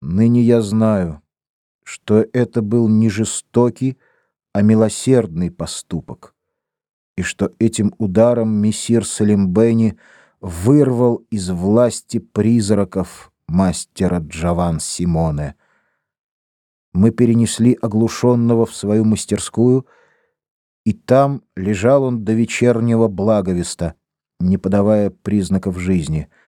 Ныне я знаю, что это был не жестокий, а милосердный поступок, и что этим ударом мессир Салимбени вырвал из власти призраков мастера Джаван Симоне. Мы перенесли оглушенного в свою мастерскую, и там лежал он до вечернего благовеста, не подавая признаков жизни —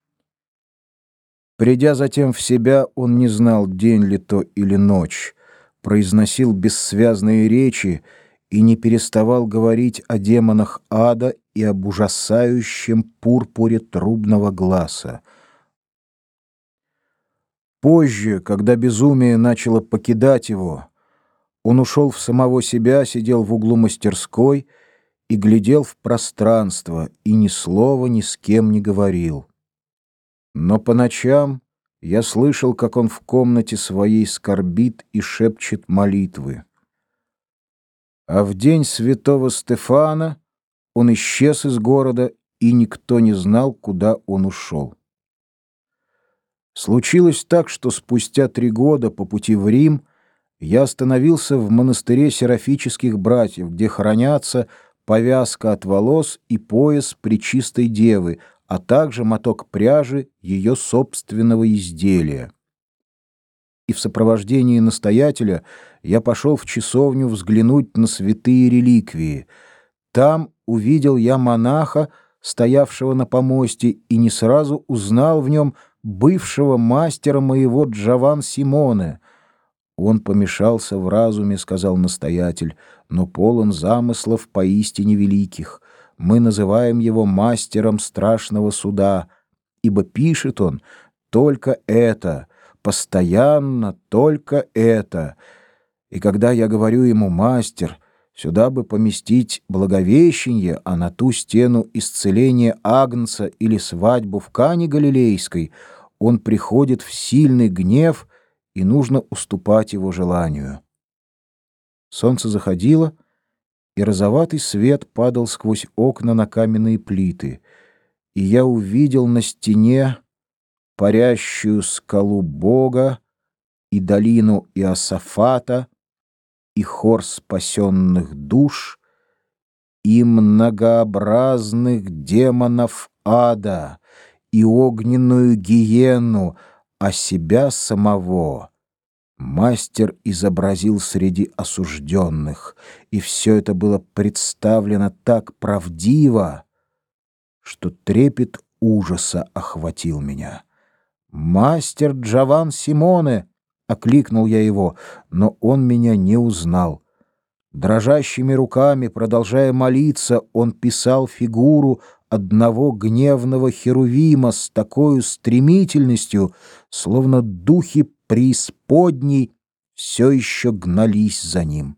Придя затем в себя, он не знал, день ли то или ночь, произносил бессвязные речи и не переставал говорить о демонах ада и об ужасающем пурпуре трубного глаза. Позже, когда безумие начало покидать его, он ушел в самого себя, сидел в углу мастерской и глядел в пространство, и ни слова ни с кем не говорил. Но по ночам я слышал, как он в комнате своей скорбит и шепчет молитвы. А в день святого Стефана он исчез из города, и никто не знал, куда он ушел. Случилось так, что спустя три года по пути в Рим я остановился в монастыре серафических братьев, где хранятся повязка от волос и пояс Пречистой Девы, а также моток пряжи ее собственного изделия. И в сопровождении настоятеля я пошел в часовню взглянуть на святые реликвии. Там увидел я монаха, стоявшего на помосте, и не сразу узнал в нем бывшего мастера моего Джаван Симоне. Он помешался в разуме, сказал настоятель, но полон замыслов поистине великих мы называем его мастером страшного суда, ибо пишет он только это, постоянно только это. И когда я говорю ему «мастер», сюда бы поместить благовещение, а на ту стену исцеление Агнца или свадьбу в Кане Галилейской, он приходит в сильный гнев, и нужно уступать его желанию. Солнце заходило, и розоватый свет падал сквозь окна на каменные плиты, и я увидел на стене парящую скалу Бога и долину Иосафата, и хор спасенных душ, и многообразных демонов ада, и огненную гиену, а себя самого — Мастер изобразил среди осужденных, и все это было представлено так правдиво, что трепет ужаса охватил меня. «Мастер Джаван Симоне!» — окликнул я его, но он меня не узнал. Дрожащими руками, продолжая молиться, он писал фигуру одного гневного херувима с такой стремительностью, словно духи преисподней все еще гнались за ним.